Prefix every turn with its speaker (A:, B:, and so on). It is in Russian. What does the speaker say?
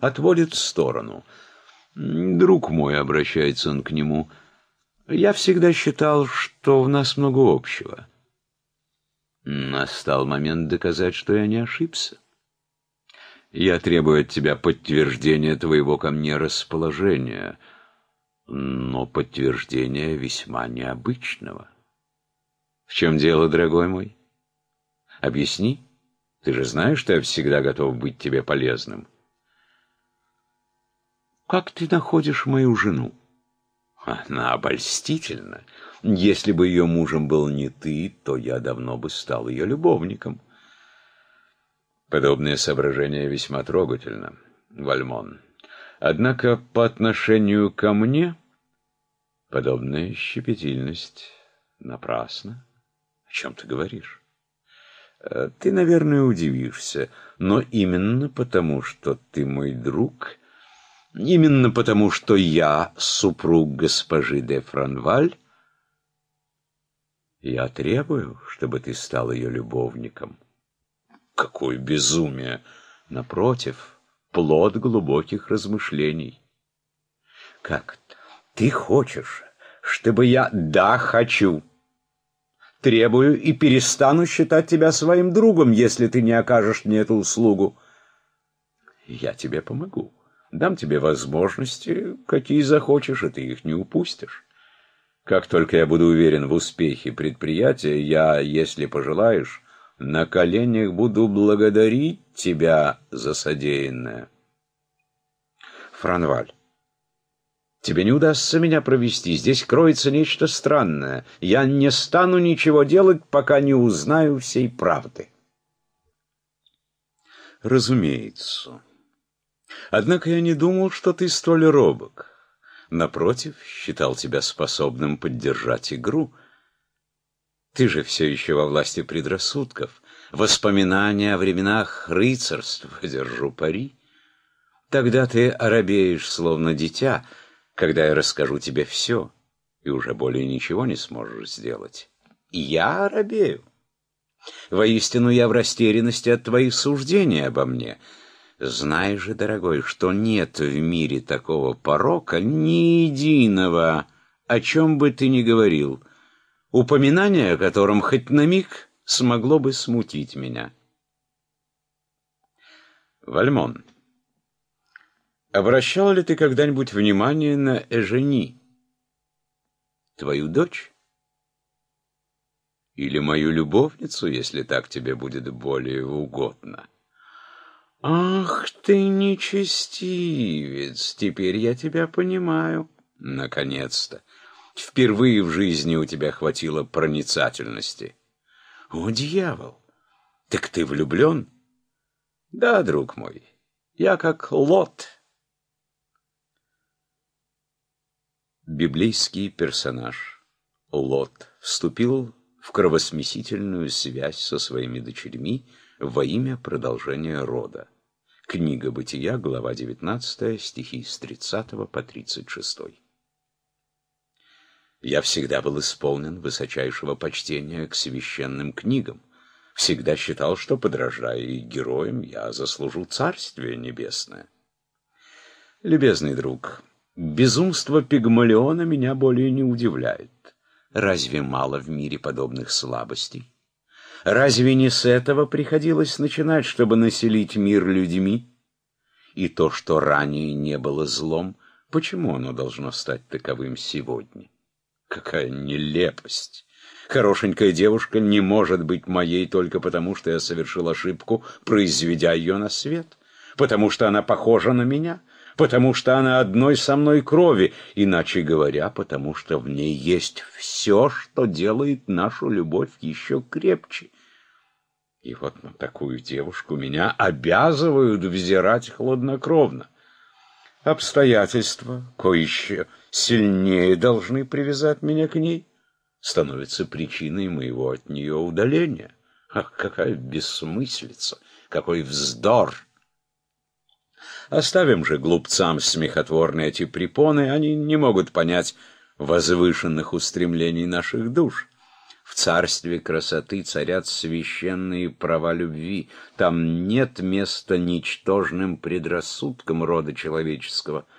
A: отводит в сторону. «Друг мой», — обращается он к нему, — «я всегда считал, что в нас много общего». Настал момент доказать, что я не ошибся. Я требую от тебя подтверждения твоего ко мне расположения, но подтверждения весьма необычного. В чем дело, дорогой мой? Объясни. Ты же знаешь, что я всегда готов быть тебе полезным. Как ты находишь мою жену? Она обольстительна. Если бы ее мужем был не ты, то я давно бы стал ее любовником. Подобное соображение весьма трогательно, Вальмон. Однако по отношению ко мне подобная щепетильность напрасна. О чем ты говоришь? Э, ты, наверное, удивишься, но именно потому, что ты мой друг, именно потому, что я супруг госпожи де Франваль, я требую, чтобы ты стал ее любовником. Какое безумие! Напротив, плод глубоких размышлений. Как? Ты хочешь, чтобы я... Да, хочу. Требую и перестану считать тебя своим другом, если ты не окажешь мне эту услугу. Я тебе помогу. Дам тебе возможности, какие захочешь, и ты их не упустишь. Как только я буду уверен в успехе предприятия, я, если пожелаешь, на коленях буду благодарить тебя за содеянное. Франваль, тебе не удастся меня провести, здесь кроется нечто странное. Я не стану ничего делать, пока не узнаю всей правды. Разумеется. Однако я не думал, что ты столь робок. Напротив, считал тебя способным поддержать игру — ты же все еще во власти предрассудков. Воспоминания о временах рыцарства, держу пари. Тогда ты оробеешь, словно дитя, когда я расскажу тебе все, и уже более ничего не сможешь сделать. Я оробею. Воистину я в растерянности от твоих суждений обо мне. Знай же, дорогой, что нет в мире такого порока, ни единого, о чем бы ты ни говорил — упоминание о котором хоть на миг смогло бы смутить меня. Вальмон, обращал ли ты когда-нибудь внимание на Эжени, твою дочь? Или мою любовницу, если так тебе будет более угодно? Ах ты нечестивец, теперь я тебя понимаю. Наконец-то. Впервые в жизни у тебя хватило проницательности. О, дьявол! Так ты влюблен? Да, друг мой, я как Лот. Библейский персонаж Лот вступил в кровосмесительную связь со своими дочерьми во имя продолжения рода. Книга Бытия, глава 19, стихи с 30 по 36. Я всегда был исполнен высочайшего почтения к священным книгам. Всегда считал, что, подражая и героям, я заслужу Царствие Небесное. Любезный друг, безумство Пигмалиона меня более не удивляет. Разве мало в мире подобных слабостей? Разве не с этого приходилось начинать, чтобы населить мир людьми? И то, что ранее не было злом, почему оно должно стать таковым сегодня? Какая нелепость! Хорошенькая девушка не может быть моей только потому, что я совершил ошибку, произведя ее на свет, потому что она похожа на меня, потому что она одной со мной крови, иначе говоря, потому что в ней есть все, что делает нашу любовь еще крепче. И вот на такую девушку меня обязывают взирать хладнокровно. Обстоятельства, кое-еще сильнее должны привязать меня к ней, становится причиной моего от нее удаления. Ах, какая бессмыслица, какой вздор! Оставим же глупцам смехотворные эти препоны, они не могут понять возвышенных устремлений наших душ. В царстве красоты царят священные права любви. Там нет места ничтожным предрассудкам рода человеческого —